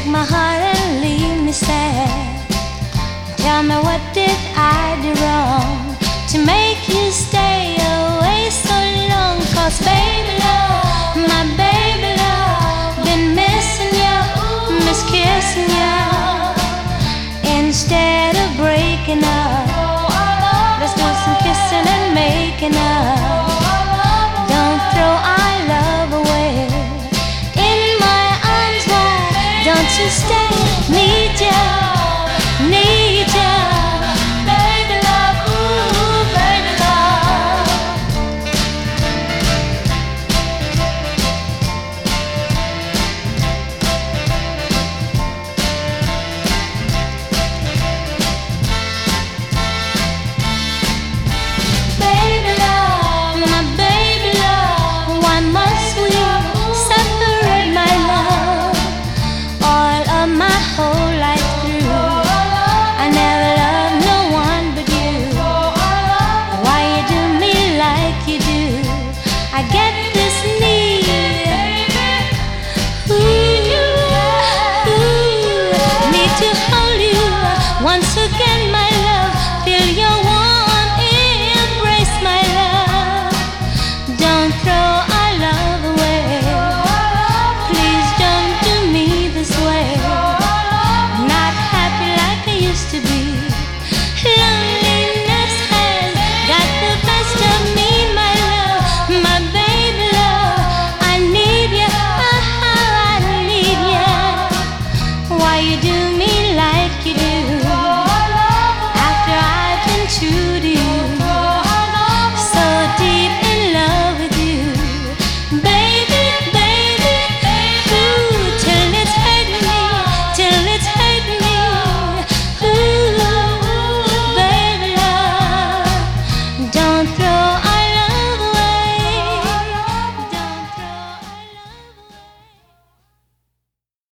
break my heart and leave me sad. Tell me what did I do wrong to make you stay away so long? Cause baby love, my baby love, been missing you, miss kissing you. Instead of breaking up, let's do some kissing and making up. You stay? Need ya, to